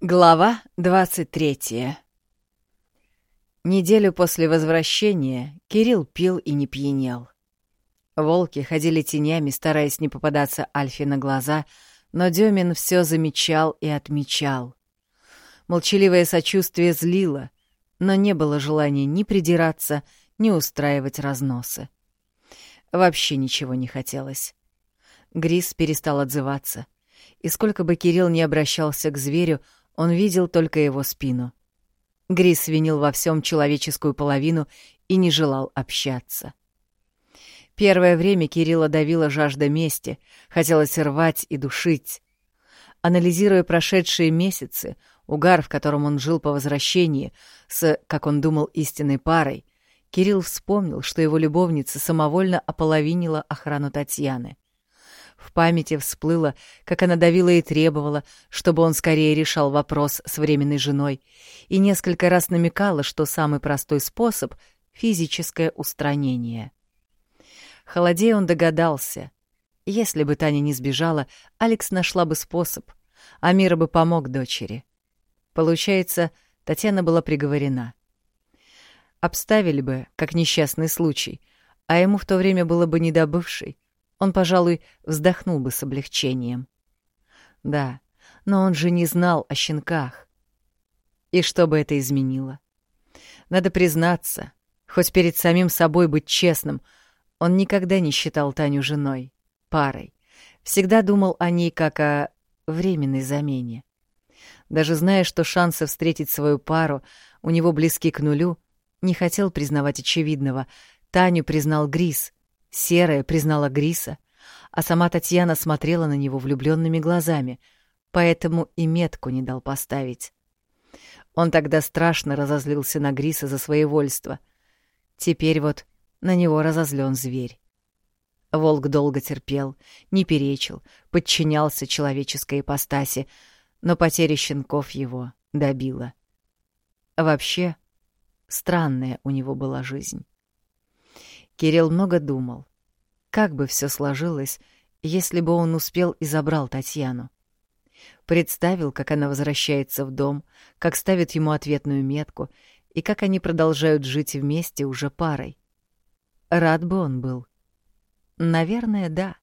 Глава 23 Неделю после возвращения Кирилл пил и не пьянел. Волки ходили тенями, стараясь не попадаться Альфе на глаза, но Демин все замечал и отмечал. Молчаливое сочувствие злило, но не было желания ни придираться, ни устраивать разносы. Вообще ничего не хотелось. Грис перестал отзываться, и сколько бы Кирилл не обращался к зверю, он видел только его спину. Грис винил во всем человеческую половину и не желал общаться. Первое время Кирилла давила жажда мести, хотелось рвать и душить. Анализируя прошедшие месяцы, угар, в котором он жил по возвращении, с, как он думал, истинной парой, Кирилл вспомнил, что его любовница самовольно ополовинила охрану Татьяны. В памяти всплыло, как она давила и требовала, чтобы он скорее решал вопрос с временной женой, и несколько раз намекала, что самый простой способ — физическое устранение. Холодея он догадался. Если бы Таня не сбежала, Алекс нашла бы способ, а Мира бы помог дочери. Получается, Татьяна была приговорена. Обставили бы, как несчастный случай, а ему в то время было бы недобывший, он, пожалуй, вздохнул бы с облегчением. Да, но он же не знал о щенках. И что бы это изменило? Надо признаться, хоть перед самим собой быть честным, он никогда не считал Таню женой, парой. Всегда думал о ней как о временной замене. Даже зная, что шансы встретить свою пару у него близки к нулю, не хотел признавать очевидного. Таню признал Грис, Серая признала Гриса, а сама Татьяна смотрела на него влюбленными глазами, поэтому и метку не дал поставить. Он тогда страшно разозлился на Гриса за своевольство. Теперь вот на него разозлен зверь. Волк долго терпел, не перечил, подчинялся человеческой ипостаси, но потеря щенков его добила. Вообще, странная у него была жизнь. Кирилл много думал. Как бы все сложилось, если бы он успел и забрал Татьяну? Представил, как она возвращается в дом, как ставит ему ответную метку и как они продолжают жить вместе уже парой. Рад бы он был. Наверное, да.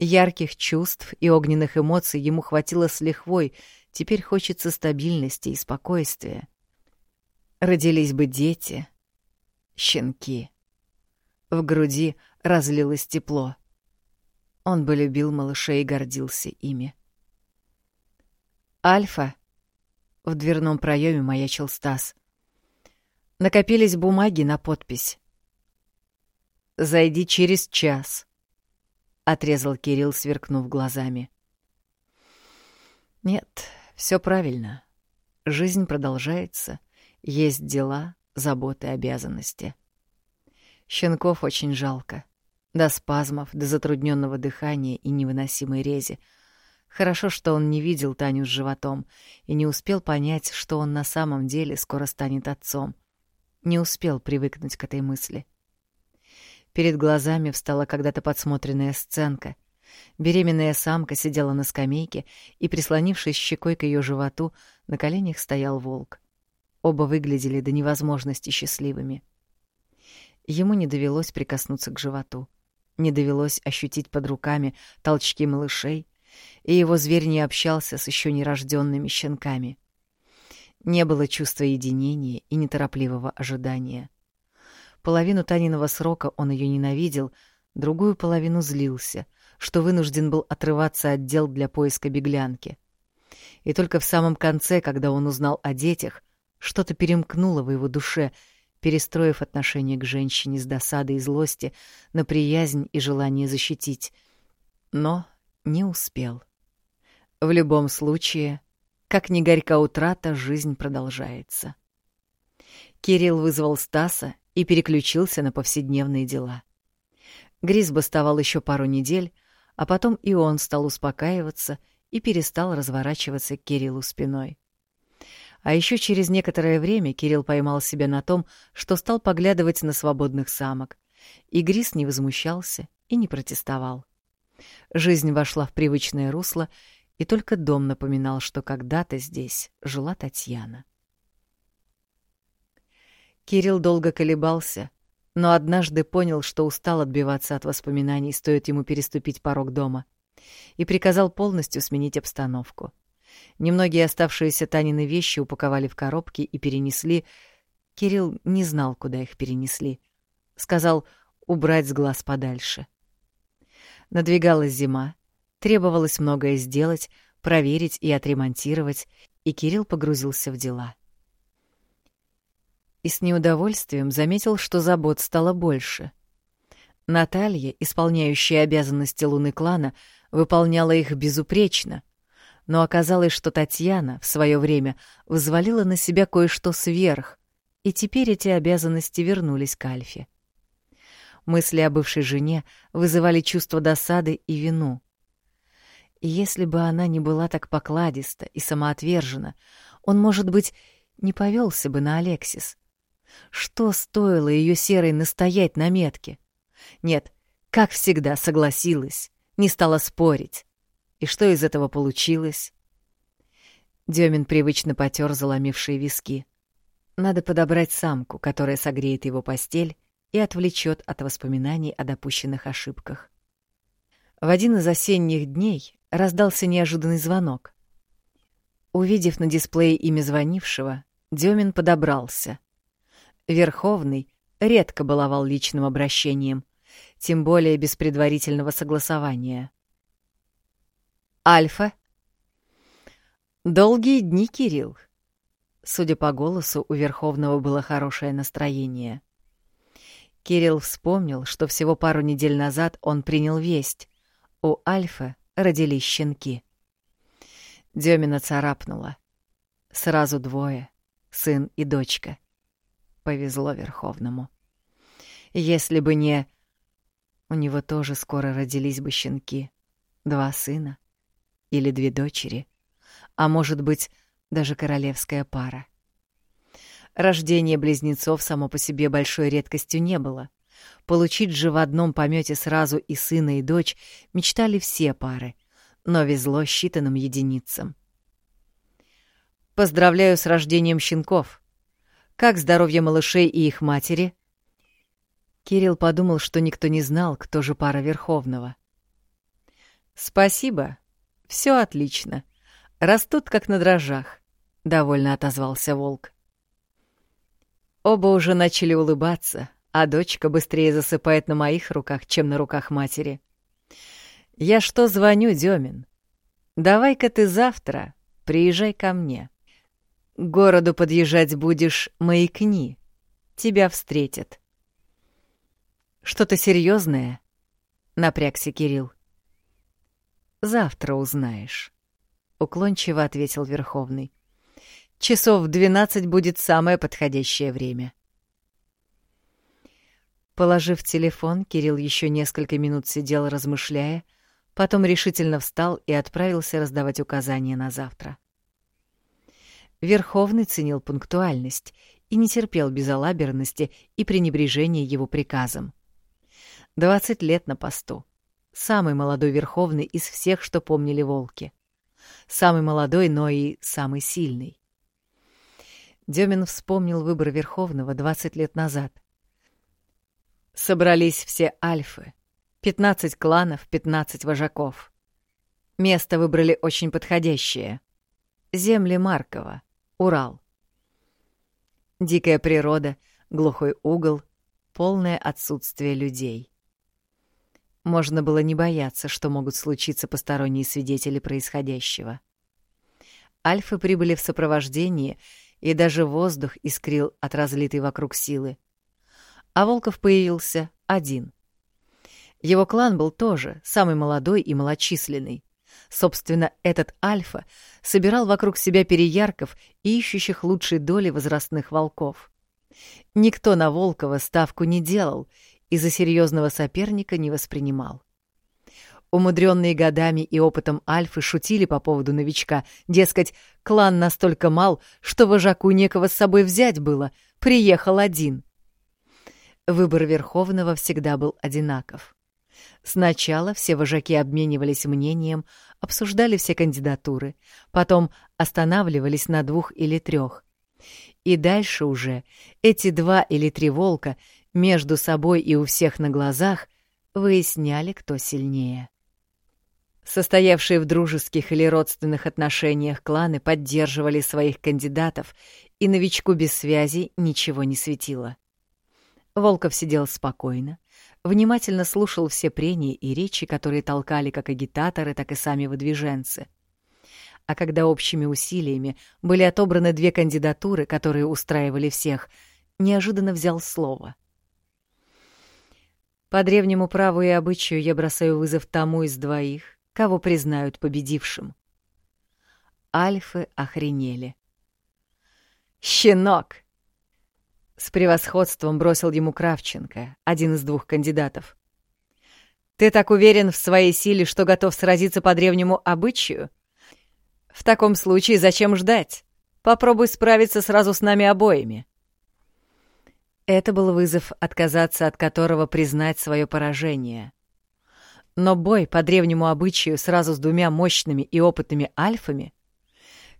Ярких чувств и огненных эмоций ему хватило с лихвой, теперь хочется стабильности и спокойствия. Родились бы дети, щенки. В груди разлилось тепло. Он бы любил малышей и гордился ими. «Альфа!» — в дверном проеме маячил Стас. Накопились бумаги на подпись. «Зайди через час», — отрезал Кирилл, сверкнув глазами. «Нет, все правильно. Жизнь продолжается. Есть дела, заботы, обязанности». Щенков очень жалко. До спазмов, до затрудненного дыхания и невыносимой рези. Хорошо, что он не видел Таню с животом и не успел понять, что он на самом деле скоро станет отцом. Не успел привыкнуть к этой мысли. Перед глазами встала когда-то подсмотренная сценка. Беременная самка сидела на скамейке, и, прислонившись щекой к ее животу, на коленях стоял волк. Оба выглядели до невозможности счастливыми. — Ему не довелось прикоснуться к животу, не довелось ощутить под руками толчки малышей, и его зверь не общался с еще нерожденными щенками. Не было чувства единения и неторопливого ожидания. Половину Таниного срока он ее ненавидел, другую половину злился, что вынужден был отрываться от дел для поиска беглянки. И только в самом конце, когда он узнал о детях, что-то перемкнуло в его душе — перестроив отношение к женщине с досадой и злости на приязнь и желание защитить. Но не успел. В любом случае, как ни горька утрата, жизнь продолжается. Кирилл вызвал Стаса и переключился на повседневные дела. Грис бастовал еще пару недель, а потом и он стал успокаиваться и перестал разворачиваться к Кириллу спиной. А еще через некоторое время Кирилл поймал себя на том, что стал поглядывать на свободных самок. И Грис не возмущался и не протестовал. Жизнь вошла в привычное русло, и только дом напоминал, что когда-то здесь жила Татьяна. Кирилл долго колебался, но однажды понял, что устал отбиваться от воспоминаний, стоит ему переступить порог дома, и приказал полностью сменить обстановку. Немногие оставшиеся Танины вещи упаковали в коробки и перенесли. Кирилл не знал, куда их перенесли. Сказал убрать с глаз подальше. Надвигалась зима, требовалось многое сделать, проверить и отремонтировать, и Кирилл погрузился в дела. И с неудовольствием заметил, что забот стало больше. Наталья, исполняющая обязанности луны клана, выполняла их безупречно — но оказалось, что Татьяна в свое время взвалила на себя кое-что сверх, и теперь эти обязанности вернулись к Альфе. Мысли о бывшей жене вызывали чувство досады и вину. Если бы она не была так покладиста и самоотвержена, он, может быть, не повелся бы на Алексис. Что стоило ее серой настоять на метке? Нет, как всегда, согласилась, не стала спорить. И что из этого получилось? Демин привычно потер заломившие виски. Надо подобрать самку, которая согреет его постель и отвлечет от воспоминаний о допущенных ошибках. В один из осенних дней раздался неожиданный звонок. Увидев на дисплее имя звонившего, Демин подобрался. Верховный редко баловал личным обращением, тем более без предварительного согласования. Альфа. Долгие дни, Кирилл. Судя по голосу, у Верховного было хорошее настроение. Кирилл вспомнил, что всего пару недель назад он принял весть. У Альфа родились щенки. Демина царапнула. Сразу двое — сын и дочка. Повезло Верховному. Если бы не... У него тоже скоро родились бы щенки. Два сына или две дочери, а может быть, даже королевская пара. Рождение близнецов само по себе большой редкостью не было. Получить же в одном помете сразу и сына, и дочь мечтали все пары, но везло считанным единицам. «Поздравляю с рождением щенков! Как здоровье малышей и их матери?» Кирилл подумал, что никто не знал, кто же пара Верховного. «Спасибо», все отлично. Растут как на дрожжах, довольно отозвался волк. Оба уже начали улыбаться, а дочка быстрее засыпает на моих руках, чем на руках матери. Я что звоню, Демин? Давай-ка ты завтра приезжай ко мне. К городу подъезжать будешь, маякни. Тебя встретят. Что-то серьезное? Напрягся Кирилл. Завтра узнаешь, уклончиво ответил Верховный. Часов в двенадцать будет самое подходящее время. Положив телефон, Кирилл еще несколько минут сидел, размышляя, потом решительно встал и отправился раздавать указания на завтра. Верховный ценил пунктуальность и не терпел безалаберности и пренебрежения его приказом. Двадцать лет на посту. Самый молодой Верховный из всех, что помнили волки. Самый молодой, но и самый сильный. Демин вспомнил выбор Верховного 20 лет назад. Собрались все альфы. 15 кланов, 15 вожаков. Место выбрали очень подходящее. Земли Маркова, Урал. Дикая природа, глухой угол, полное отсутствие людей. Можно было не бояться, что могут случиться посторонние свидетели происходящего. Альфы прибыли в сопровождении, и даже воздух искрил от разлитой вокруг силы. А Волков появился один. Его клан был тоже самый молодой и малочисленный. Собственно, этот Альфа собирал вокруг себя переярков и ищущих лучшей доли возрастных волков. Никто на Волкова ставку не делал, и за серьезного соперника не воспринимал. Умудренные годами и опытом Альфы шутили по поводу новичка, дескать, клан настолько мал, что вожаку некого с собой взять было, приехал один. Выбор Верховного всегда был одинаков. Сначала все вожаки обменивались мнением, обсуждали все кандидатуры, потом останавливались на двух или трех. И дальше уже эти два или три волка между собой и у всех на глазах выясняли, кто сильнее. Состоявшие в дружеских или родственных отношениях кланы поддерживали своих кандидатов, и новичку без связи ничего не светило. Волков сидел спокойно, внимательно слушал все прения и речи, которые толкали как агитаторы, так и сами выдвиженцы. А когда общими усилиями были отобраны две кандидатуры, которые устраивали всех, неожиданно взял слово. По древнему праву и обычаю я бросаю вызов тому из двоих, кого признают победившим. Альфы охренели. «Щенок!» С превосходством бросил ему Кравченко, один из двух кандидатов. «Ты так уверен в своей силе, что готов сразиться по древнему обычаю? В таком случае зачем ждать? Попробуй справиться сразу с нами обоими». Это был вызов, отказаться от которого признать свое поражение. Но бой по древнему обычаю сразу с двумя мощными и опытными альфами,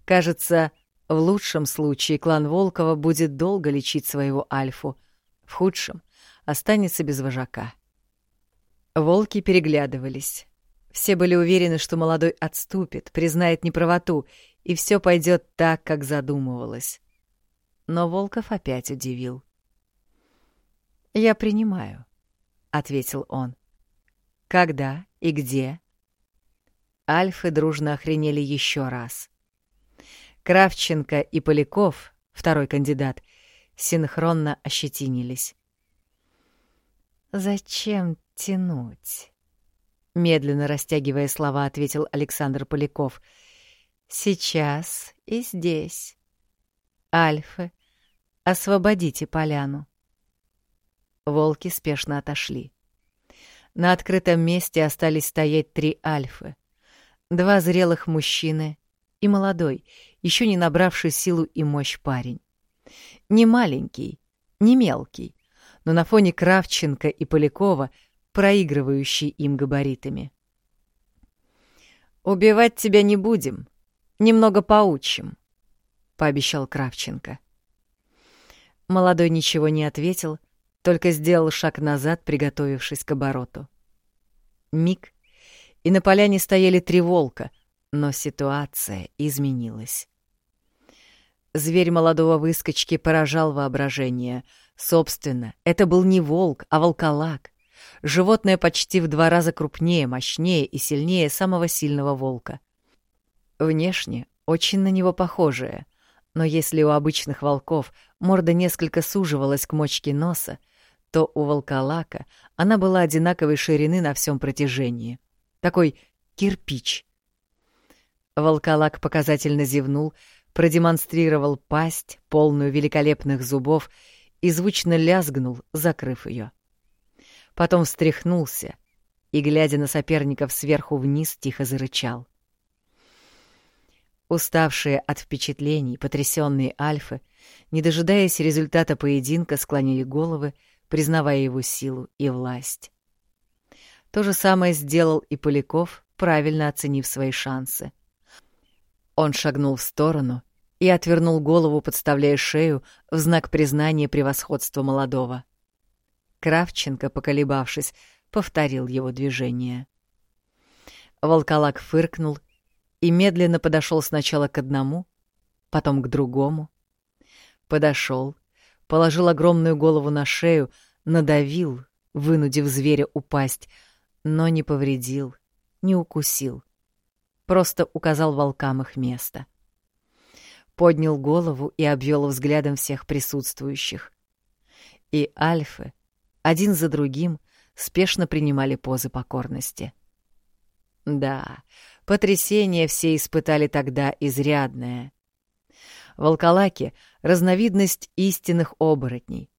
кажется, в лучшем случае клан Волкова будет долго лечить своего Альфу, в худшем останется без вожака. Волки переглядывались. Все были уверены, что молодой отступит, признает неправоту, и все пойдет так, как задумывалось. Но Волков опять удивил. «Я принимаю», — ответил он. «Когда и где?» Альфы дружно охренели еще раз. Кравченко и Поляков, второй кандидат, синхронно ощетинились. «Зачем тянуть?» Медленно растягивая слова, ответил Александр Поляков. «Сейчас и здесь. Альфы, освободите поляну». Волки спешно отошли. На открытом месте остались стоять три альфы. Два зрелых мужчины и молодой, еще не набравший силу и мощь парень. Не маленький, не мелкий, но на фоне Кравченко и Полякова проигрывающий им габаритами. «Убивать тебя не будем, немного поучим», — пообещал Кравченко. Молодой ничего не ответил, только сделал шаг назад, приготовившись к обороту. Миг, и на поляне стояли три волка, но ситуация изменилась. Зверь молодого выскочки поражал воображение. Собственно, это был не волк, а волколак. Животное почти в два раза крупнее, мощнее и сильнее самого сильного волка. Внешне очень на него похожее, но если у обычных волков морда несколько суживалась к мочке носа, то у волколака она была одинаковой ширины на всем протяжении. Такой кирпич. Волколак показательно зевнул, продемонстрировал пасть, полную великолепных зубов, и звучно лязгнул, закрыв ее. Потом встряхнулся и, глядя на соперников сверху вниз, тихо зарычал. Уставшие от впечатлений, потрясенные альфы, не дожидаясь результата поединка, склонили головы, признавая его силу и власть. То же самое сделал и Поляков, правильно оценив свои шансы — он шагнул в сторону и отвернул голову, подставляя шею в знак признания превосходства молодого. Кравченко, поколебавшись, повторил его движение. Волколак фыркнул и медленно подошел сначала к одному, потом к другому. Подошел, положил огромную голову на шею, надавил, вынудив зверя упасть, но не повредил, не укусил просто указал волкам их место. Поднял голову и обвел взглядом всех присутствующих. И альфы, один за другим, спешно принимали позы покорности. Да, потрясение все испытали тогда изрядное. Волколаки — разновидность истинных оборотней.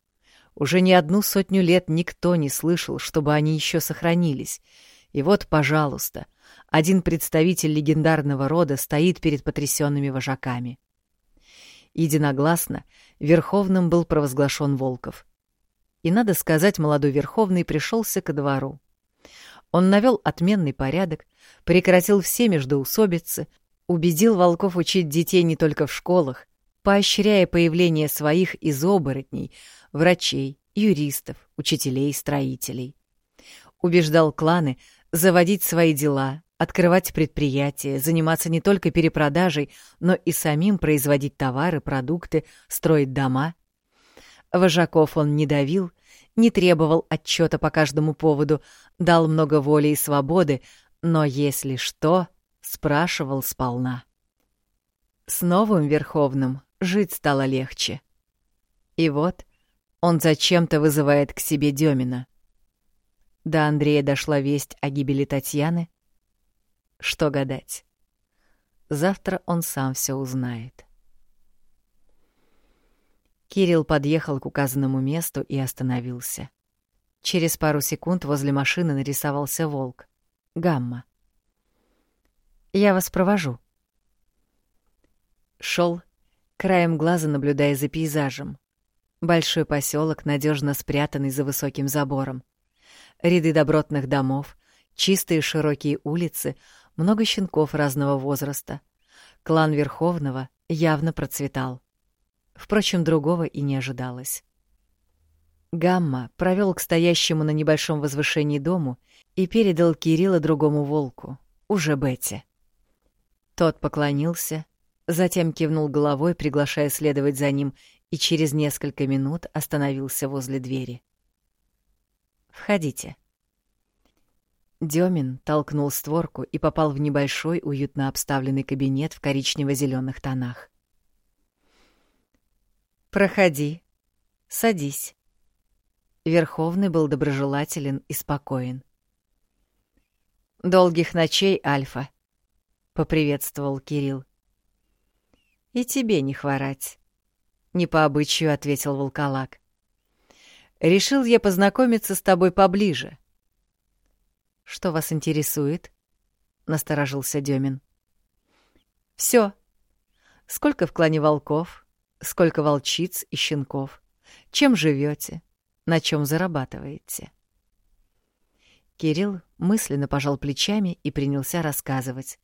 Уже не одну сотню лет никто не слышал, чтобы они еще сохранились. И вот, пожалуйста, один представитель легендарного рода стоит перед потрясенными вожаками. Единогласно Верховным был провозглашен Волков. И, надо сказать, молодой Верховный пришелся ко двору. Он навел отменный порядок, прекратил все междоусобицы, убедил волков учить детей не только в школах, поощряя появление своих из оборотней, врачей, юристов, учителей, строителей. Убеждал кланы заводить свои дела, открывать предприятия, заниматься не только перепродажей, но и самим производить товары, продукты, строить дома. Вожаков он не давил, не требовал отчета по каждому поводу, дал много воли и свободы, но если что, спрашивал сполна. С новым Верховным жить стало легче. И вот он зачем-то вызывает к себе Демина. До Андрея дошла весть о гибели Татьяны. Что гадать? Завтра он сам все узнает. Кирилл подъехал к указанному месту и остановился. Через пару секунд возле машины нарисовался волк. Гамма. «Я вас провожу». Шел, краем глаза наблюдая за пейзажем. Большой поселок, надежно спрятанный за высоким забором. Ряды добротных домов, чистые широкие улицы, много щенков разного возраста. Клан Верховного явно процветал. Впрочем, другого и не ожидалось. Гамма провел к стоящему на небольшом возвышении дому и передал Кирилла другому волку, уже Бетти. Тот поклонился, затем кивнул головой, приглашая следовать за ним, и через несколько минут остановился возле двери. «Входите». Демин толкнул створку и попал в небольшой, уютно обставленный кабинет в коричнево-зеленых тонах. «Проходи. Садись». Верховный был доброжелателен и спокоен. «Долгих ночей, Альфа», — поприветствовал Кирилл. «И тебе не хворать», — не по обычаю ответил волколак. «Решил я познакомиться с тобой поближе». «Что вас интересует?» — насторожился Демин. «Всё. Сколько в клане волков?» Сколько волчиц и щенков? Чем живете? На чем зарабатываете? Кирилл мысленно пожал плечами и принялся рассказывать.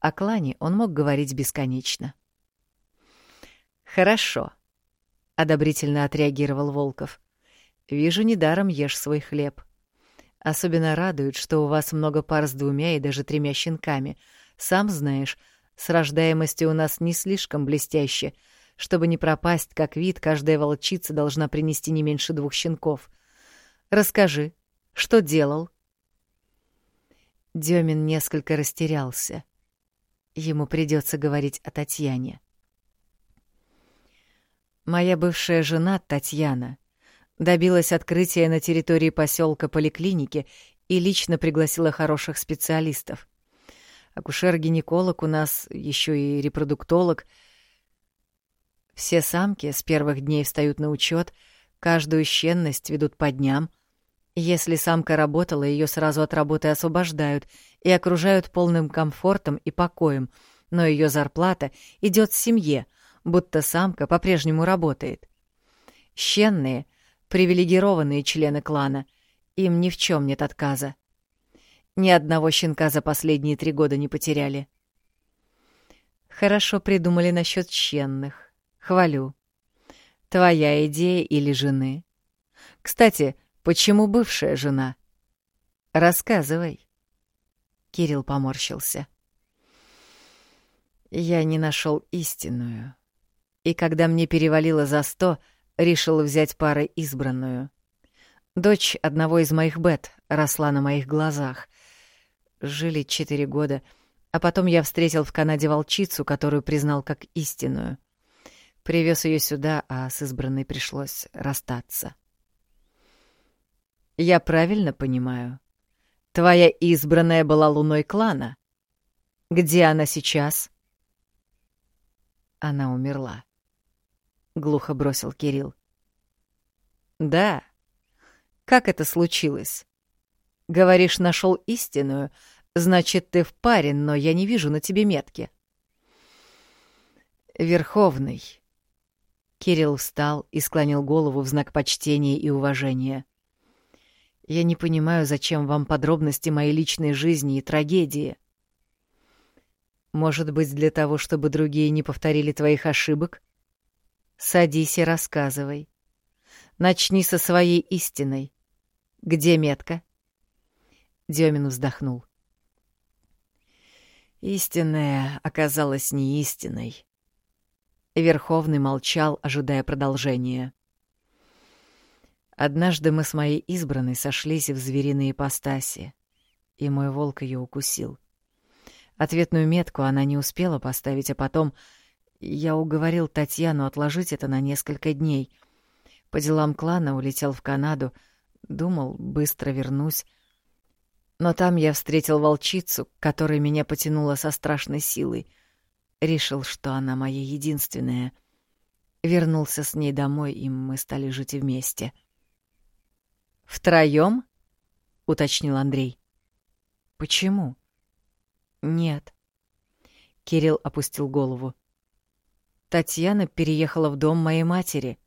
О клане он мог говорить бесконечно. «Хорошо», — одобрительно отреагировал Волков. «Вижу, недаром ешь свой хлеб. Особенно радует, что у вас много пар с двумя и даже тремя щенками. Сам знаешь, с рождаемостью у нас не слишком блестяще — чтобы не пропасть как вид, каждая волчица должна принести не меньше двух щенков. Расскажи, что делал?» Демин несколько растерялся. Ему придется говорить о Татьяне. Моя бывшая жена Татьяна добилась открытия на территории поселка поликлиники и лично пригласила хороших специалистов. Акушер-гинеколог у нас, еще и репродуктолог — все самки с первых дней встают на учет, каждую щенность ведут по дням. Если самка работала, ее сразу от работы освобождают и окружают полным комфортом и покоем, но ее зарплата идет семье, будто самка по-прежнему работает. Щенные — привилегированные члены клана, им ни в чем нет отказа. Ни одного щенка за последние три года не потеряли. Хорошо придумали насчет щенных. Хвалю. Твоя идея или жены? Кстати, почему бывшая жена? Рассказывай. Кирилл поморщился. Я не нашел истинную. И когда мне перевалило за сто, решил взять парой избранную. Дочь одного из моих бет росла на моих глазах. Жили четыре года, а потом я встретил в Канаде волчицу, которую признал как истинную. Привез ее сюда, а с избранной пришлось расстаться. Я правильно понимаю? Твоя избранная была луной клана. Где она сейчас? Она умерла. Глухо бросил Кирилл. Да. Как это случилось? Говоришь, нашел истинную, значит, ты в паре, но я не вижу на тебе метки. Верховный, Кирилл встал и склонил голову в знак почтения и уважения. Я не понимаю, зачем вам подробности моей личной жизни и трагедии. Может быть, для того, чтобы другие не повторили твоих ошибок? Садись и рассказывай. Начни со своей истиной. Где метка? Демин вздохнул. Истинная оказалась не истиной. Верховный молчал, ожидая продолжения. Однажды мы с моей избранной сошлись в звериной ипостаси, и мой волк ее укусил. Ответную метку она не успела поставить, а потом я уговорил Татьяну отложить это на несколько дней. По делам клана улетел в Канаду, думал, быстро вернусь. Но там я встретил волчицу, которая меня потянула со страшной силой. Решил, что она моя единственная. Вернулся с ней домой, и мы стали жить вместе. — «Втроем?» — уточнил Андрей. «Почему?» «Нет». Кирилл опустил голову. «Татьяна переехала в дом моей матери».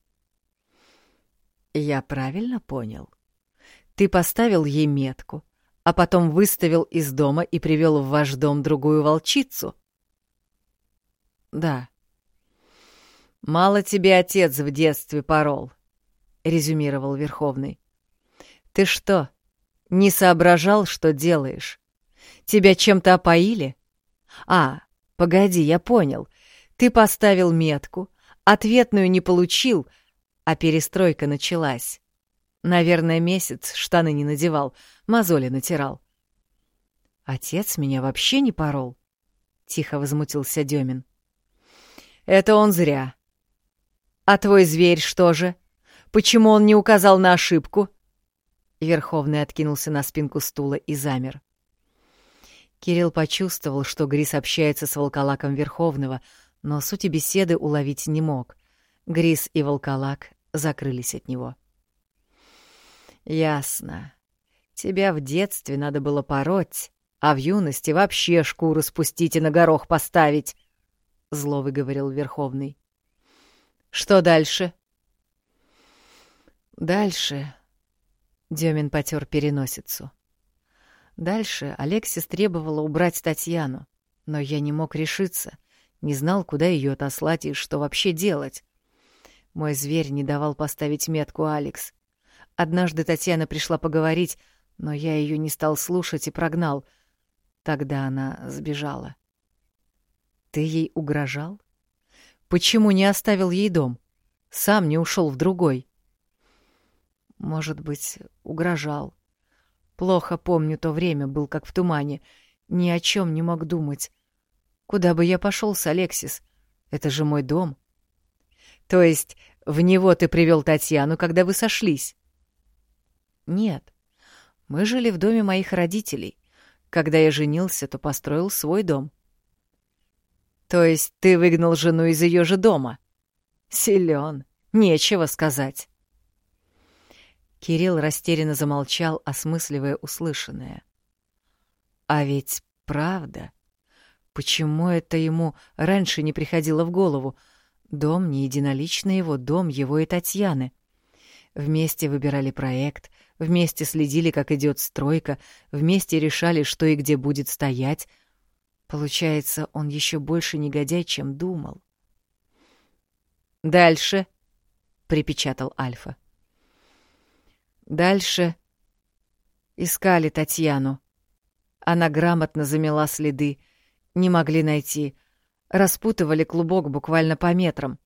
«Я правильно понял? Ты поставил ей метку, а потом выставил из дома и привел в ваш дом другую волчицу?» «Да». «Мало тебе отец в детстве порол», — резюмировал Верховный. Ты что, не соображал, что делаешь? Тебя чем-то опоили? А, погоди, я понял. Ты поставил метку, ответную не получил, а перестройка началась. Наверное, месяц штаны не надевал, мозоли натирал. Отец меня вообще не порол, — тихо возмутился Демин. Это он зря. А твой зверь что же? Почему он не указал на ошибку? — Верховный откинулся на спинку стула и замер. Кирилл почувствовал, что Грис общается с волколаком Верховного, но сути беседы уловить не мог. Грис и волколак закрылись от него. «Ясно. Тебя в детстве надо было пороть, а в юности вообще шкуру спустить и на горох поставить», — зло выговорил Верховный. «Что дальше?» «Дальше Демин потер переносицу. Дальше Алексис требовала убрать Татьяну, но я не мог решиться, не знал, куда ее отослать и что вообще делать. Мой зверь не давал поставить метку Алекс. Однажды Татьяна пришла поговорить, но я ее не стал слушать и прогнал. Тогда она сбежала. Ты ей угрожал? Почему не оставил ей дом? Сам не ушел в другой? Может быть, угрожал. Плохо помню то время, был как в тумане. Ни о чем не мог думать. Куда бы я пошел с Алексис? Это же мой дом. То есть в него ты привел Татьяну, когда вы сошлись? Нет. Мы жили в доме моих родителей. Когда я женился, то построил свой дом. То есть ты выгнал жену из ее же дома? Силен. Нечего сказать. Кирилл растерянно замолчал, осмысливая услышанное. А ведь правда. Почему это ему раньше не приходило в голову? Дом не единолично его, дом его и Татьяны. Вместе выбирали проект, вместе следили, как идет стройка, вместе решали, что и где будет стоять. Получается, он еще больше негодяй, чем думал. «Дальше», — припечатал Альфа. Дальше искали Татьяну. Она грамотно замела следы, не могли найти, распутывали клубок буквально по метрам.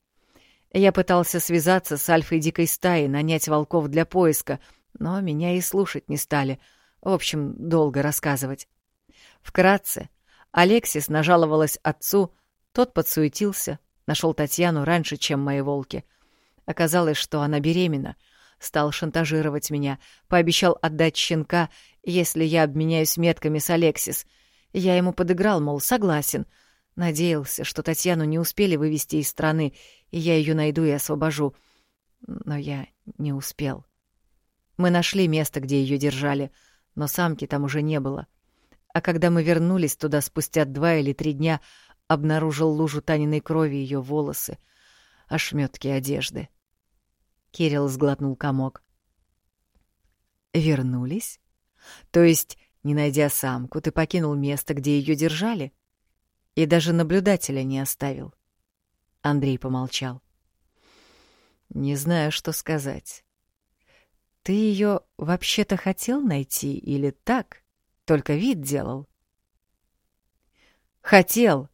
Я пытался связаться с альфой дикой стаи, нанять волков для поиска, но меня и слушать не стали. В общем, долго рассказывать. Вкратце, Алексис нажаловалась отцу, тот подсуетился, нашел Татьяну раньше, чем мои волки. Оказалось, что она беременна — Стал шантажировать меня, пообещал отдать щенка, если я обменяюсь метками с Алексис. Я ему подыграл, мол, согласен. Надеялся, что Татьяну не успели вывести из страны, и я ее найду и освобожу. Но я не успел. Мы нашли место, где ее держали, но самки там уже не было. А когда мы вернулись туда спустя два или три дня, обнаружил лужу Таниной крови ее волосы, ошметки одежды. Кирилл сглотнул комок. вернулись? То есть, не найдя самку, ты покинул место, где ее держали? И даже наблюдателя не оставил. Андрей помолчал. Не знаю, что сказать. Ты ее вообще-то хотел найти или так? Только вид делал? Хотел.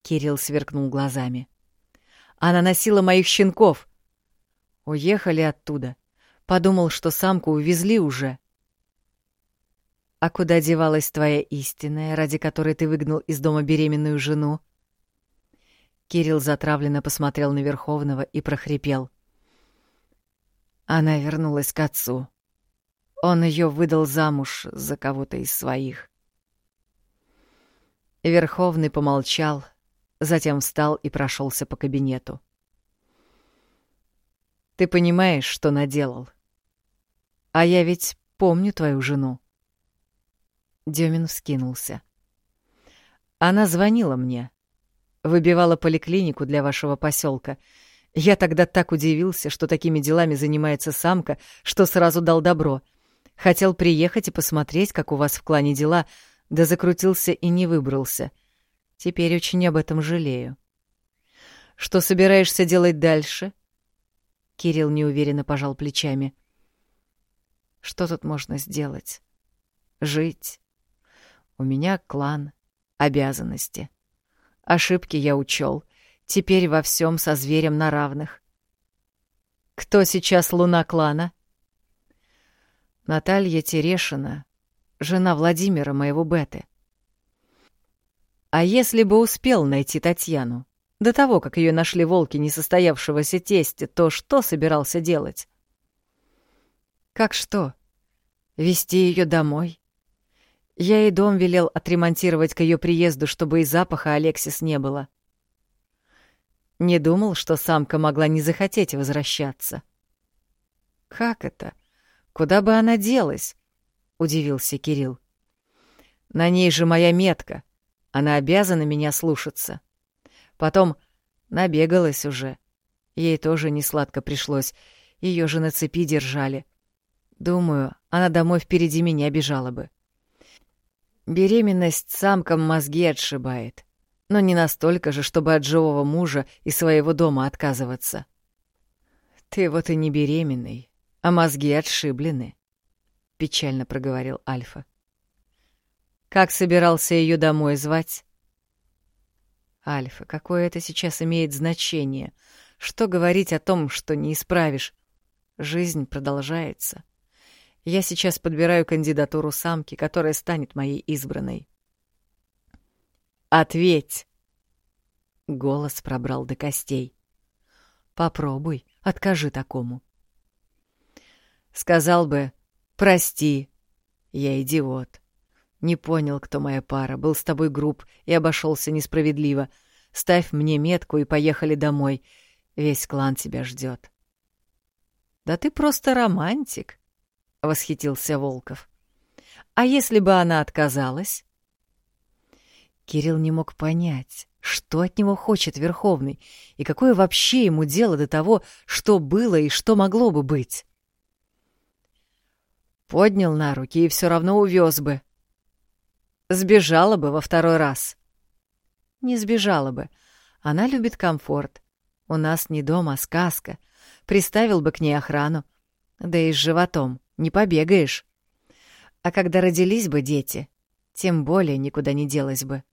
Кирилл сверкнул глазами. Она носила моих щенков. Уехали оттуда. Подумал, что самку увезли уже. А куда девалась твоя истинная, ради которой ты выгнал из дома беременную жену? Кирилл затравленно посмотрел на Верховного и прохрипел. Она вернулась к отцу. Он ее выдал замуж за кого-то из своих. Верховный помолчал, затем встал и прошелся по кабинету. «Ты понимаешь, что наделал? А я ведь помню твою жену». Демин вскинулся. «Она звонила мне. Выбивала поликлинику для вашего поселка. Я тогда так удивился, что такими делами занимается самка, что сразу дал добро. Хотел приехать и посмотреть, как у вас в клане дела, да закрутился и не выбрался. Теперь очень об этом жалею. Что собираешься делать дальше? Кирилл неуверенно пожал плечами. Что тут можно сделать? Жить. У меня клан, обязанности. Ошибки я учел. Теперь во всем со зверем на равных. Кто сейчас луна клана? Наталья Терешина, жена Владимира, моего Беты. А если бы успел найти Татьяну, до того, как ее нашли волки несостоявшегося тестя, то что собирался делать? Как что? Вести ее домой? Я и дом велел отремонтировать к ее приезду, чтобы и запаха Алексис не было. Не думал, что самка могла не захотеть возвращаться. «Как это? Куда бы она делась?» — удивился Кирилл. «На ней же моя метка. Она обязана меня слушаться. Потом набегалась уже. Ей тоже не сладко пришлось. Ее же на цепи держали. Думаю, она домой впереди меня бежала бы. Беременность самкам мозги отшибает, но не настолько же, чтобы от живого мужа и своего дома отказываться. Ты вот и не беременный, а мозги отшиблены, — печально проговорил Альфа. Как собирался ее домой звать? Альфа, какое это сейчас имеет значение? Что говорить о том, что не исправишь? Жизнь продолжается. — я сейчас подбираю кандидатуру самки, которая станет моей избранной. «Ответь!» Голос пробрал до костей. «Попробуй, откажи такому». Сказал бы «Прости, я идиот. Не понял, кто моя пара, был с тобой груб и обошелся несправедливо. Ставь мне метку и поехали домой. Весь клан тебя ждет». «Да ты просто романтик», — восхитился Волков. «А если бы она отказалась?» Кирилл не мог понять, что от него хочет Верховный, и какое вообще ему дело до того, что было и что могло бы быть. Поднял на руки и все равно увез бы. Сбежала бы во второй раз. Не сбежала бы. Она любит комфорт. У нас не дом, а сказка. Приставил бы к ней охрану. Да и с животом. Не побегаешь. А когда родились бы дети, тем более никуда не делась бы.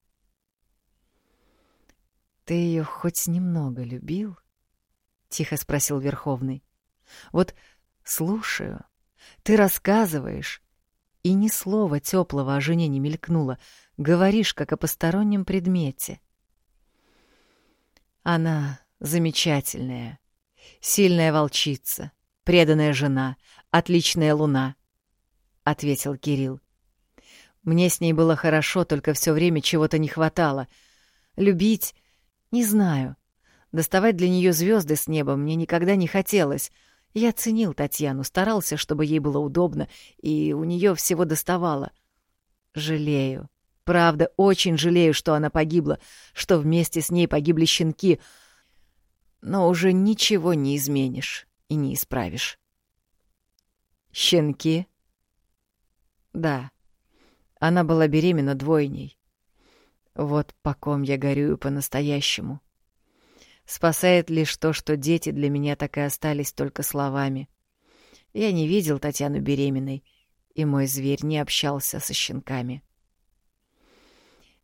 «Ты ее хоть немного любил?» — тихо спросил Верховный. «Вот слушаю, ты рассказываешь, и ни слова теплого о жене не мелькнуло, говоришь, как о постороннем предмете. Она замечательная, сильная волчица, преданная жена, отличная луна», — ответил Кирилл. «Мне с ней было хорошо, только все время чего-то не хватало. Любить — не знаю. Доставать для нее звезды с неба мне никогда не хотелось. Я ценил Татьяну, старался, чтобы ей было удобно, и у нее всего доставало. Жалею. Правда, очень жалею, что она погибла, что вместе с ней погибли щенки. Но уже ничего не изменишь и не исправишь. «Щенки?» Да, она была беременна двойней. Вот по ком я горюю по-настоящему. Спасает лишь то, что дети для меня так и остались только словами. Я не видел Татьяну беременной, и мой зверь не общался со щенками.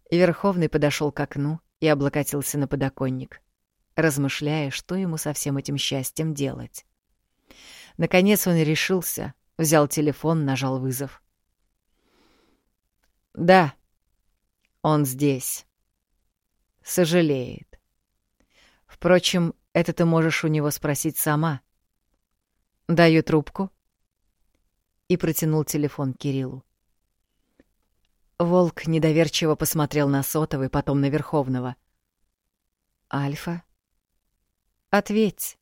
И Верховный подошел к окну и облокотился на подоконник, размышляя, что ему со всем этим счастьем делать. Наконец он решился, взял телефон, нажал вызов. «Да, он здесь. Сожалеет. Впрочем, это ты можешь у него спросить сама. Даю трубку». И протянул телефон Кириллу. Волк недоверчиво посмотрел на сотовый, потом на Верховного. «Альфа?» «Ответь.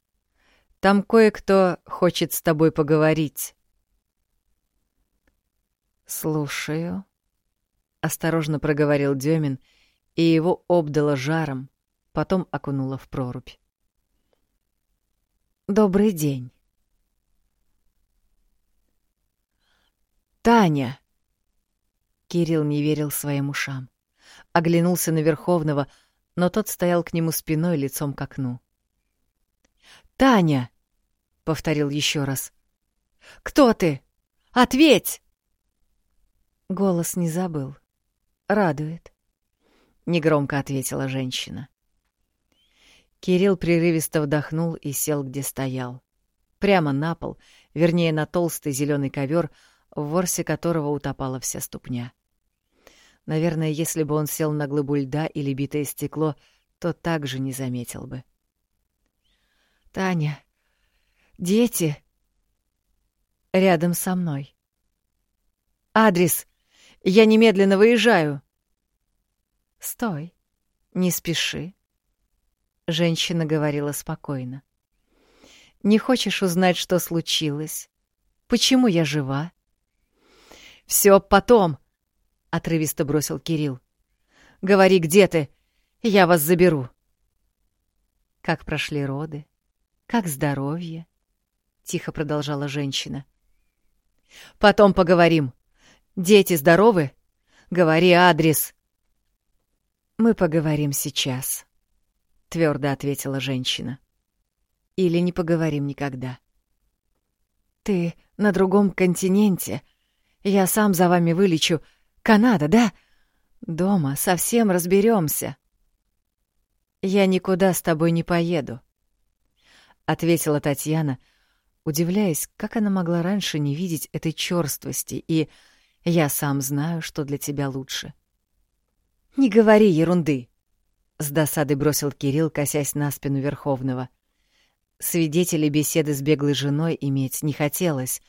Там кое-кто хочет с тобой поговорить». «Слушаю», — осторожно проговорил Демин, и его обдало жаром, потом окунуло в прорубь. «Добрый день». «Таня!» Кирилл не верил своим ушам. Оглянулся на Верховного, но тот стоял к нему спиной, лицом к окну. «Таня!» — повторил еще раз. «Кто ты? Ответь!» Голос не забыл. «Радует», — негромко ответила женщина. Кирилл прерывисто вдохнул и сел, где стоял. Прямо на пол, вернее, на толстый зеленый ковер, в ворсе которого утопала вся ступня. Наверное, если бы он сел на глыбу льда или битое стекло, то также не заметил бы. «Таня, дети!» «Рядом со мной». «Адрес! Я немедленно выезжаю!» «Стой, не спеши», — женщина говорила спокойно. «Не хочешь узнать, что случилось? Почему я жива?» «Все потом!» — отрывисто бросил Кирилл. «Говори, где ты? Я вас заберу». «Как прошли роды? Как здоровье?» — тихо продолжала женщина. «Потом поговорим. Дети здоровы? Говори адрес». «Мы поговорим сейчас», — твердо ответила женщина. «Или не поговорим никогда». «Ты на другом континенте. Я сам за вами вылечу, Канада, да? Дома совсем разберемся. Я никуда с тобой не поеду, ответила Татьяна, удивляясь, как она могла раньше не видеть этой чёрствости, и я сам знаю, что для тебя лучше. Не говори ерунды, с досадой бросил Кирилл, косясь на спину Верховного. Свидетелей беседы с беглой женой иметь не хотелось,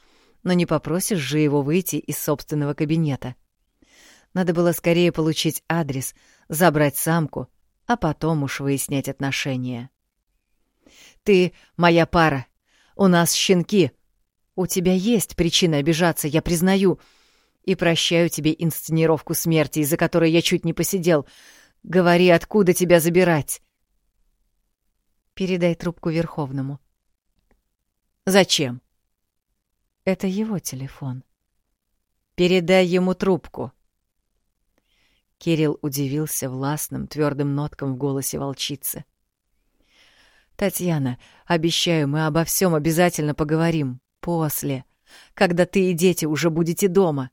но не попросишь же его выйти из собственного кабинета. — надо было скорее получить адрес, забрать самку, а потом уж выяснять отношения. «Ты моя пара. У нас щенки. У тебя есть причина обижаться, я признаю. И прощаю тебе инсценировку смерти, из-за которой я чуть не посидел. Говори, откуда тебя забирать?» «Передай трубку Верховному». «Зачем?» «Это его телефон». «Передай ему трубку». Кирилл удивился властным, твердым ноткам в голосе волчицы. «Татьяна, обещаю, мы обо всем обязательно поговорим. После, когда ты и дети уже будете дома».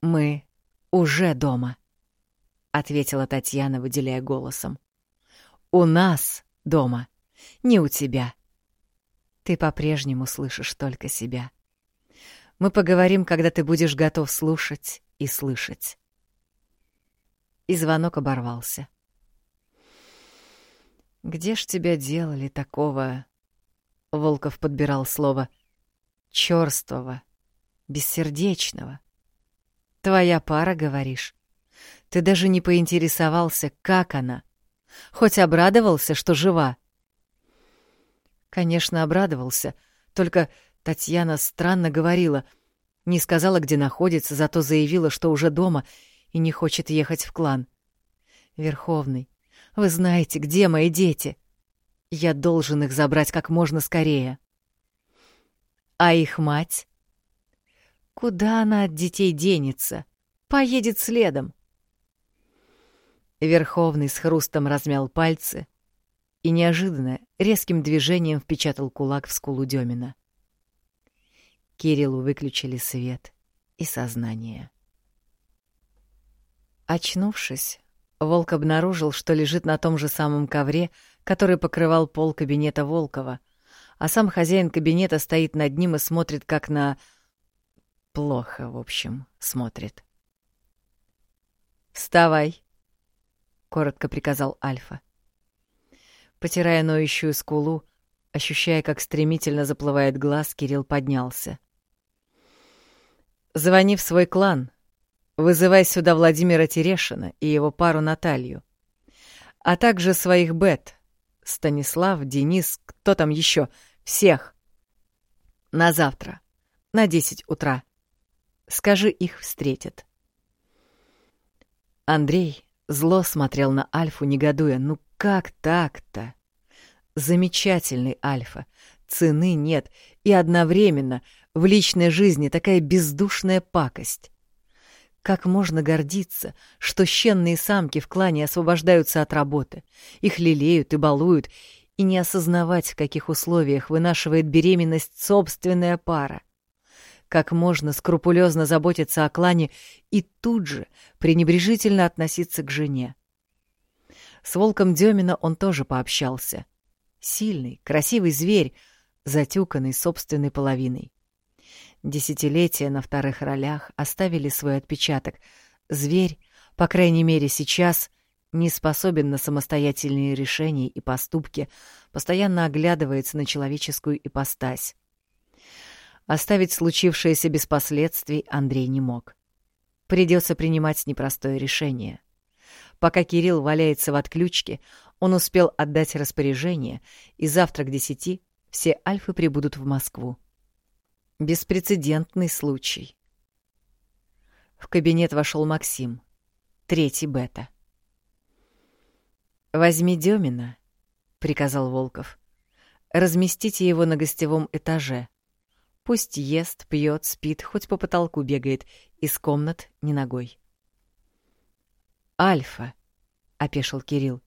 «Мы уже дома», — ответила Татьяна, выделяя голосом. «У нас дома, не у тебя. Ты по-прежнему слышишь только себя. Мы поговорим, когда ты будешь готов слушать и слышать» и звонок оборвался. «Где ж тебя делали такого...» — Волков подбирал слово. «Чёрствого, бессердечного. Твоя пара, говоришь? Ты даже не поинтересовался, как она. Хоть обрадовался, что жива». Конечно, обрадовался, только Татьяна странно говорила. Не сказала, где находится, зато заявила, что уже дома — и не хочет ехать в клан. Верховный, вы знаете, где мои дети? Я должен их забрать как можно скорее. А их мать? Куда она от детей денется? Поедет следом. Верховный с хрустом размял пальцы и неожиданно резким движением впечатал кулак в скулу Демина. Кириллу выключили свет и сознание. Очнувшись, Волк обнаружил, что лежит на том же самом ковре, который покрывал пол кабинета Волкова, а сам хозяин кабинета стоит над ним и смотрит как на... Плохо, в общем, смотрит. «Вставай!» — коротко приказал Альфа. Потирая ноющую скулу, ощущая, как стремительно заплывает глаз, Кирилл поднялся. «Звони в свой клан», Вызывай сюда Владимира Терешина и его пару Наталью. А также своих бет. Станислав, Денис, кто там еще? Всех. На завтра. На десять утра. Скажи, их встретят. Андрей зло смотрел на Альфу, негодуя. Ну как так-то? Замечательный Альфа. Цены нет. И одновременно в личной жизни такая бездушная пакость. Как можно гордиться, что щенные самки в клане освобождаются от работы, их лелеют и балуют, и не осознавать, в каких условиях вынашивает беременность собственная пара? Как можно скрупулезно заботиться о клане и тут же пренебрежительно относиться к жене? С волком Демина он тоже пообщался. Сильный, красивый зверь, затюканный собственной половиной. Десятилетия на вторых ролях оставили свой отпечаток. Зверь, по крайней мере сейчас, не способен на самостоятельные решения и поступки, постоянно оглядывается на человеческую ипостась. Оставить случившееся без последствий Андрей не мог. Придется принимать непростое решение. Пока Кирилл валяется в отключке, он успел отдать распоряжение, и завтра к десяти все альфы прибудут в Москву. Беспрецедентный случай. В кабинет вошел Максим, третий бета. «Возьми Демина», — приказал Волков. «Разместите его на гостевом этаже. Пусть ест, пьет, спит, хоть по потолку бегает, из комнат ни ногой». «Альфа», — опешил Кирилл.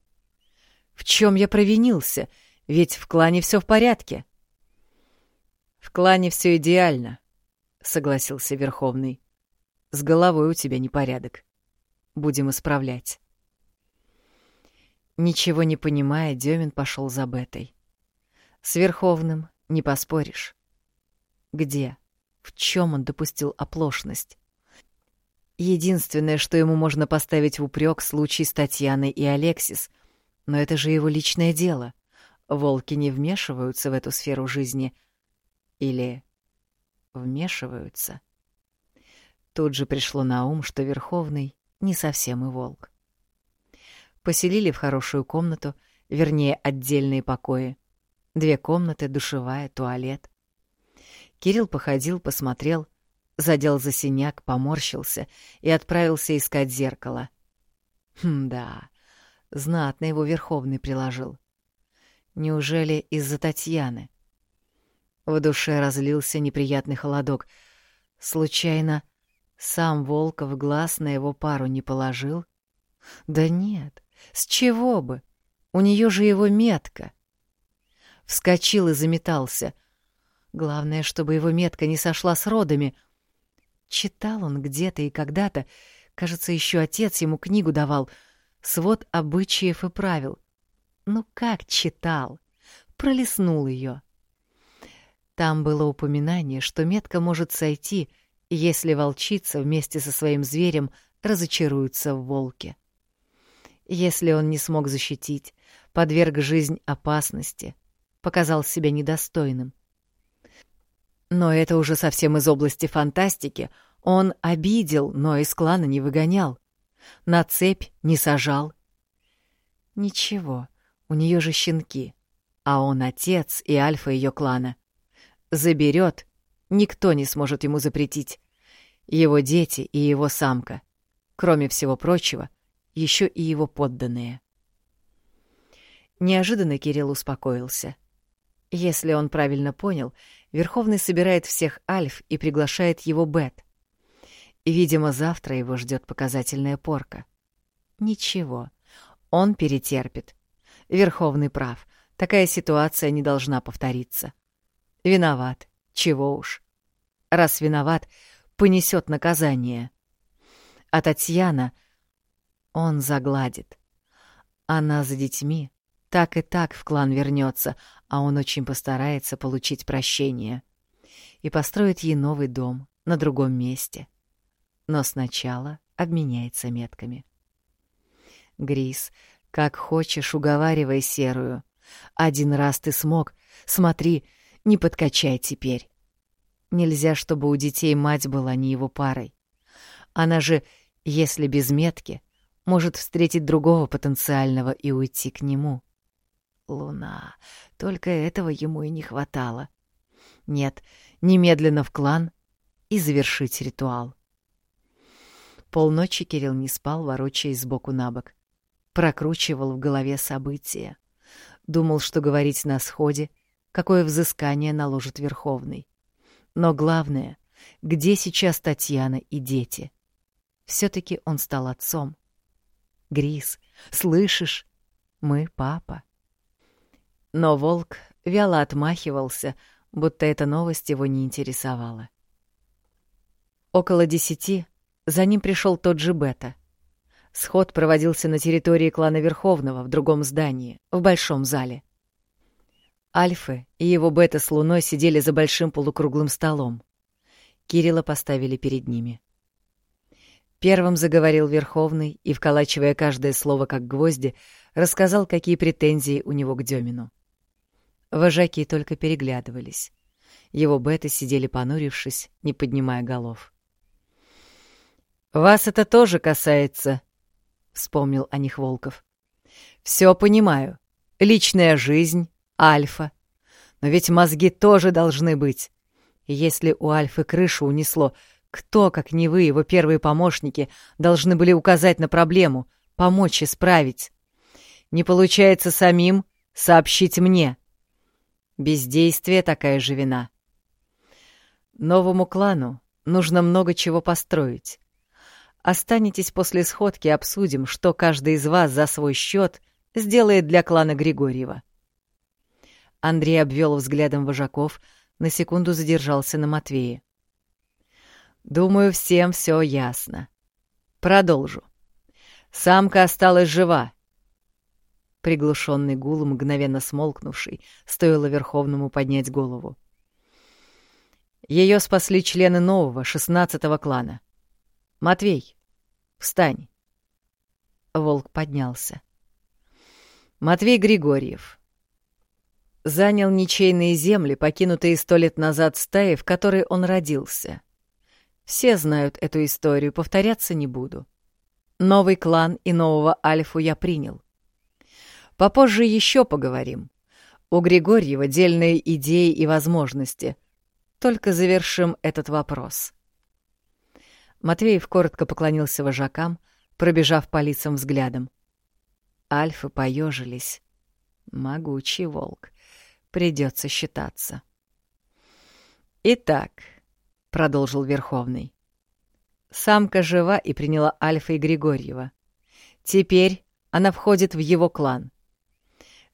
«В чем я провинился? Ведь в клане все в порядке». В клане все идеально, согласился Верховный. С головой у тебя непорядок. Будем исправлять. Ничего не понимая, Демин пошел за Бетой. С Верховным не поспоришь. Где? В чем он допустил оплошность? Единственное, что ему можно поставить в упрек, случай с Татьяной и Алексис. Но это же его личное дело. Волки не вмешиваются в эту сферу жизни — или вмешиваются? Тут же пришло на ум, что Верховный не совсем и волк. Поселили в хорошую комнату, вернее, отдельные покои. Две комнаты, душевая, туалет. Кирилл походил, посмотрел, задел за синяк, поморщился и отправился искать зеркало. Хм, да, знатно его Верховный приложил. Неужели из-за Татьяны? В душе разлился неприятный холодок. Случайно сам Волков глаз на его пару не положил? Да нет, с чего бы? У нее же его метка. Вскочил и заметался. Главное, чтобы его метка не сошла с родами. Читал он где-то и когда-то, кажется, еще отец ему книгу давал, свод обычаев и правил. Ну как читал? Пролистнул ее. Там было упоминание, что метка может сойти, если волчица вместе со своим зверем разочаруется в волке. Если он не смог защитить, подверг жизнь опасности, показал себя недостойным. Но это уже совсем из области фантастики. Он обидел, но из клана не выгонял. На цепь не сажал. Ничего, у нее же щенки, а он отец и альфа ее клана. Заберет, никто не сможет ему запретить. Его дети и его самка. Кроме всего прочего, еще и его подданные. Неожиданно Кирилл успокоился. Если он правильно понял, Верховный собирает всех Альф и приглашает его Бет. И, видимо, завтра его ждет показательная порка. Ничего, он перетерпит. Верховный прав, такая ситуация не должна повториться. Виноват, чего уж. Раз виноват, понесет наказание. А Татьяна он загладит. Она за детьми так и так в клан вернется, а он очень постарается получить прощение и построит ей новый дом на другом месте. Но сначала обменяется метками. Грис, как хочешь, уговаривай серую. Один раз ты смог, смотри, не подкачай теперь. Нельзя, чтобы у детей мать была не его парой. Она же, если без метки, может встретить другого потенциального и уйти к нему. Луна. Только этого ему и не хватало. Нет, немедленно в клан и завершить ритуал. Полночи Кирилл не спал, ворочаясь сбоку на бок. Прокручивал в голове события. Думал, что говорить на сходе, какое взыскание наложит Верховный. Но главное, где сейчас Татьяна и дети? Все-таки он стал отцом. Грис, слышишь? Мы папа. Но волк вяло отмахивался, будто эта новость его не интересовала. Около десяти за ним пришел тот же Бета. Сход проводился на территории клана Верховного в другом здании, в большом зале. Альфы и его Бета с Луной сидели за большим полукруглым столом. Кирилла поставили перед ними. Первым заговорил Верховный и, вколачивая каждое слово как гвозди, рассказал, какие претензии у него к Демину. Вожаки только переглядывались. Его беты сидели понурившись, не поднимая голов. «Вас это тоже касается», — вспомнил о них Волков. «Все понимаю. Личная жизнь, Альфа. Но ведь мозги тоже должны быть. Если у Альфы крышу унесло, кто, как не вы, его первые помощники, должны были указать на проблему, помочь исправить? Не получается самим — сообщить мне. Бездействие — такая же вина. Новому клану нужно много чего построить. Останетесь после сходки, обсудим, что каждый из вас за свой счет сделает для клана Григорьева. Андрей обвел взглядом вожаков, на секунду задержался на Матвее. «Думаю, всем все ясно. Продолжу. Самка осталась жива, приглушенный гул, мгновенно смолкнувший, стоило Верховному поднять голову. Ее спасли члены нового, шестнадцатого клана. «Матвей, встань!» Волк поднялся. Матвей Григорьев. Занял ничейные земли, покинутые сто лет назад стаи, в которой он родился. Все знают эту историю, повторяться не буду. Новый клан и нового Альфу я принял. Попозже еще поговорим. У Григорьева дельные идеи и возможности. Только завершим этот вопрос. Матвеев коротко поклонился вожакам, пробежав по лицам взглядом. Альфы поежились. Могучий волк. Придется считаться. «Итак», — продолжил Верховный, — «самка жива и приняла Альфа и Григорьева. Теперь она входит в его клан.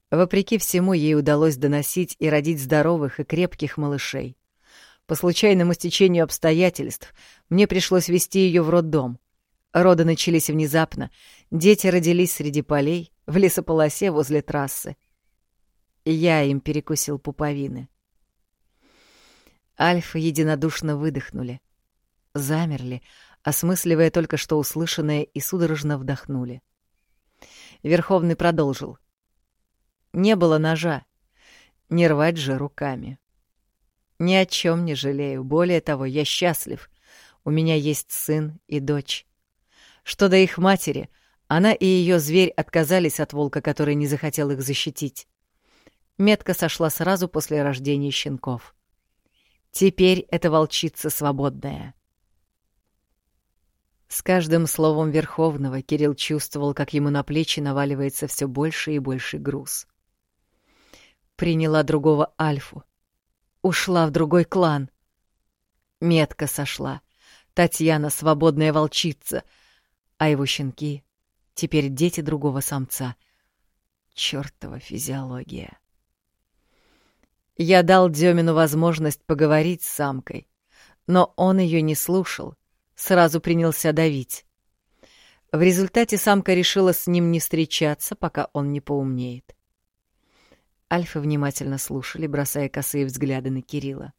Вопреки всему, ей удалось доносить и родить здоровых и крепких малышей. По случайному стечению обстоятельств мне пришлось вести ее в роддом. Роды начались внезапно, дети родились среди полей, в лесополосе возле трассы. Я им перекусил пуповины. Альфы единодушно выдохнули. Замерли, осмысливая только что услышанное, и судорожно вдохнули. Верховный продолжил — не было ножа. Не рвать же руками. Ни о чем не жалею. Более того, я счастлив. У меня есть сын и дочь. Что до их матери, она и ее зверь отказались от волка, который не захотел их защитить. Метка сошла сразу после рождения щенков. Теперь эта волчица свободная. С каждым словом Верховного Кирилл чувствовал, как ему на плечи наваливается все больше и больше груз. Приняла другого Альфу. Ушла в другой клан. Метка сошла. Татьяна — свободная волчица, а его щенки — теперь дети другого самца. Чёртова физиология. Я дал Демину возможность поговорить с самкой, но он ее не слушал, сразу принялся давить. В результате самка решила с ним не встречаться, пока он не поумнеет. Альфы внимательно слушали, бросая косые взгляды на Кирилла.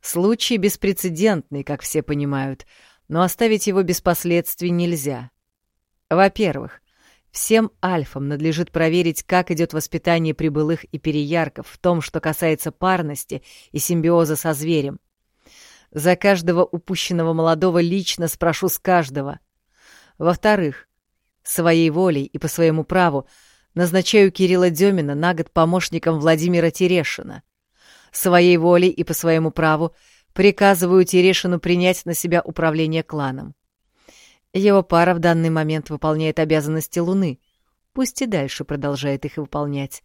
Случай беспрецедентный, как все понимают, но оставить его без последствий нельзя. Во-первых, всем альфам надлежит проверить, как идет воспитание прибылых и переярков в том, что касается парности и симбиоза со зверем. За каждого упущенного молодого лично спрошу с каждого. Во-вторых, своей волей и по своему праву назначаю Кирилла Демина на год помощником Владимира Терешина. Своей волей и по своему праву приказываю Терешину принять на себя управление кланом. Его пара в данный момент выполняет обязанности Луны, пусть и дальше продолжает их выполнять.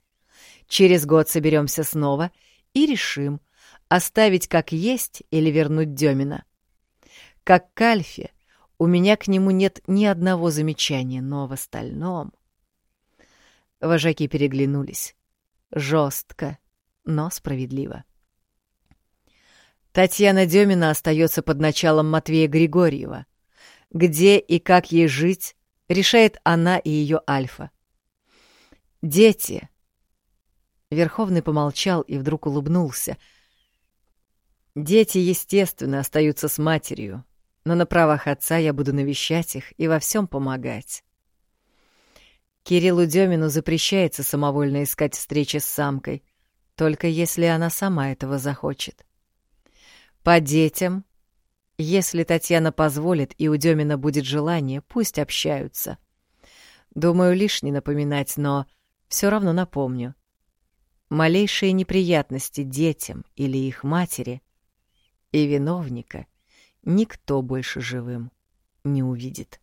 Через год соберемся снова и решим, оставить как есть или вернуть Демина. Как к Альфе, у меня к нему нет ни одного замечания, но в остальном... Вожаки переглянулись. Жестко, но справедливо. Татьяна Демина остается под началом Матвея Григорьева. Где и как ей жить, решает она и ее Альфа. Дети. Верховный помолчал и вдруг улыбнулся. Дети, естественно, остаются с матерью, но на правах отца я буду навещать их и во всем помогать. Кириллу Демину запрещается самовольно искать встречи с самкой, только если она сама этого захочет. По детям, если Татьяна позволит и у Демина будет желание, пусть общаются. Думаю, лишне напоминать, но все равно напомню. Малейшие неприятности детям или их матери и виновника никто больше живым не увидит.